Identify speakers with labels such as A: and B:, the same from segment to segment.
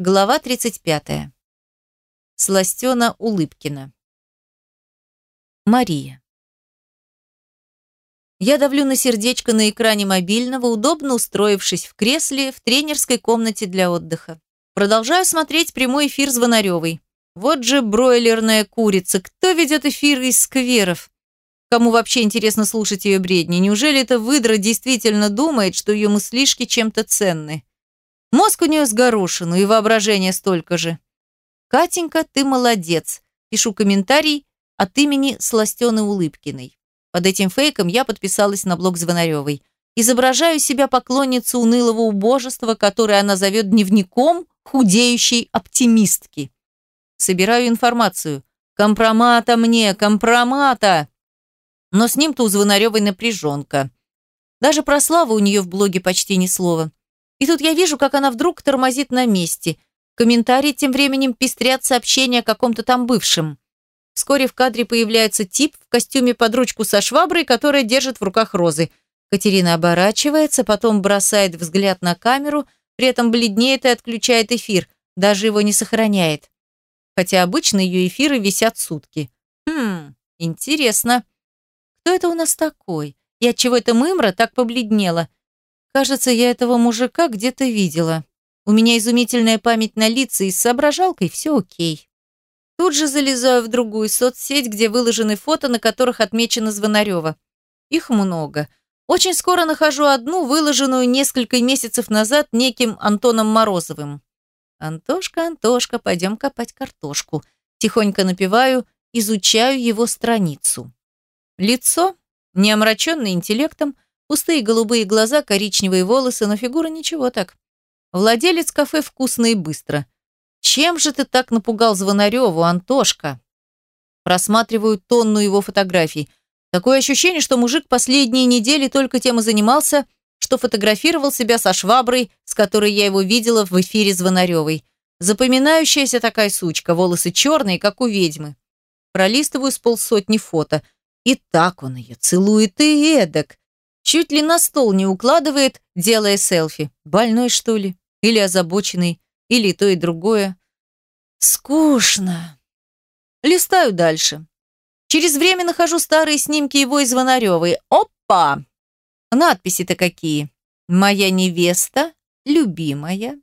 A: Глава 35. Сластена Улыбкина. Мария. Я давлю на сердечко на экране мобильного, удобно устроившись в кресле в тренерской комнате для отдыха. Продолжаю смотреть прямой эфир Звонаревой. Вот же бройлерная курица. Кто ведет эфир из скверов? Кому вообще интересно слушать ее бредни? Неужели эта выдра действительно думает, что ее мыслишки чем-то ценны? Мозг у нее с горошину и воображение столько же. «Катенька, ты молодец!» Пишу комментарий от имени Сластены Улыбкиной. Под этим фейком я подписалась на блог Звонаревой. Изображаю себя поклонницу унылого убожества, которое она зовет дневником худеющей оптимистки. Собираю информацию. Компромата мне, компромата! Но с ним-то у Звонаревой напряженка. Даже про славу у нее в блоге почти ни слова. И тут я вижу, как она вдруг тормозит на месте. Комментарии тем временем пестрят сообщения о каком-то там бывшем. Вскоре в кадре появляется тип в костюме под ручку со шваброй, которая держит в руках розы. Катерина оборачивается, потом бросает взгляд на камеру, при этом бледнеет и отключает эфир, даже его не сохраняет. Хотя обычно ее эфиры висят сутки. Хм, интересно. Кто это у нас такой? И отчего эта мымра так побледнела? Кажется, я этого мужика где-то видела. У меня изумительная память на лица, и с соображалкой все окей. Тут же залезаю в другую соцсеть, где выложены фото, на которых отмечено Звонарева. Их много. Очень скоро нахожу одну, выложенную несколько месяцев назад неким Антоном Морозовым. «Антошка, Антошка, пойдем копать картошку». Тихонько напеваю, изучаю его страницу. Лицо, не омраченное интеллектом, Пустые голубые глаза, коричневые волосы, но фигура ничего так. Владелец кафе вкусно и быстро. Чем же ты так напугал Звонареву, Антошка? Просматриваю тонну его фотографий. Такое ощущение, что мужик последние недели только тем и занимался, что фотографировал себя со шваброй, с которой я его видела в эфире Звонаревой. Запоминающаяся такая сучка, волосы черные, как у ведьмы. Пролистываю с полсотни фото. И так он ее целует и эдак. Чуть ли на стол не укладывает, делая селфи. Больной, что ли? Или озабоченный? Или то и другое? Скучно. Листаю дальше. Через время нахожу старые снимки его и Звонаревой. Опа! Надписи-то какие. «Моя невеста, любимая».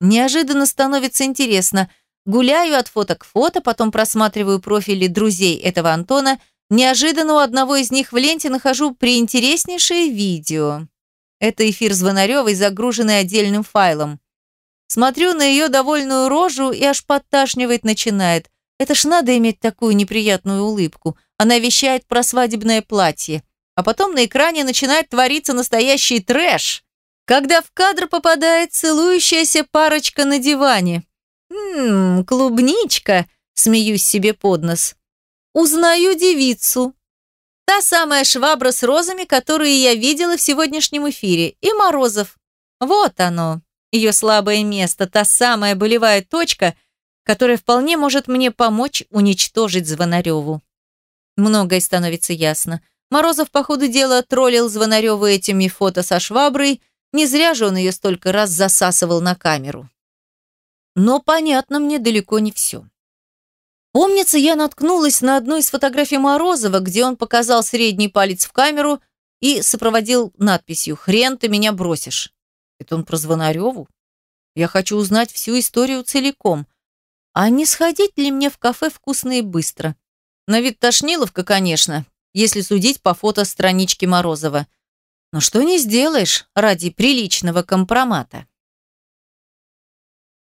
A: Неожиданно становится интересно. Гуляю от фото к фото, потом просматриваю профили друзей этого Антона Неожиданно у одного из них в ленте нахожу приинтереснейшее видео. Это эфир Звонаревой, загруженный отдельным файлом. Смотрю на ее довольную рожу и аж подташнивать начинает. Это ж надо иметь такую неприятную улыбку. Она вещает про свадебное платье. А потом на экране начинает твориться настоящий трэш. Когда в кадр попадает целующаяся парочка на диване. «Ммм, клубничка», смеюсь себе под нос. Узнаю девицу. Та самая швабра с розами, которую я видела в сегодняшнем эфире. И Морозов. Вот оно. Ее слабое место, та самая болевая точка, которая вполне может мне помочь уничтожить Звонареву. Многое становится ясно. Морозов, по ходу дела, троллил Звонареву этими фото со шваброй. Не зря же он ее столько раз засасывал на камеру. Но понятно мне далеко не все. Помнится, я наткнулась на одну из фотографий Морозова, где он показал средний палец в камеру и сопроводил надписью «Хрен ты меня бросишь». Это он про Звонареву? Я хочу узнать всю историю целиком. А не сходить ли мне в кафе вкусно и быстро? На вид тошниловка, конечно, если судить по фото странички Морозова. Но что не сделаешь ради приличного компромата.